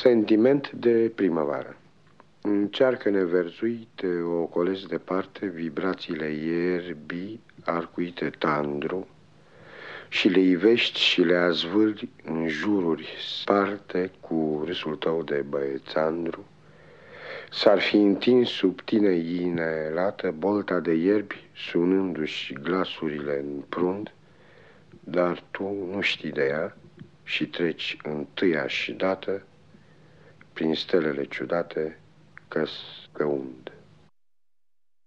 Sentiment de primăvară Încearcă neverzuite, o colesc departe vibrațiile ierbii arcuite tandru și le ivești și le azvârli în jururi sparte cu râsul tău de băiețandru. S-ar fi întins sub tine inelată bolta de ierbi, sunându-și glasurile în prund, dar tu nu știi de ea și treci întâia și dată prin stelele ciudate că-s că und.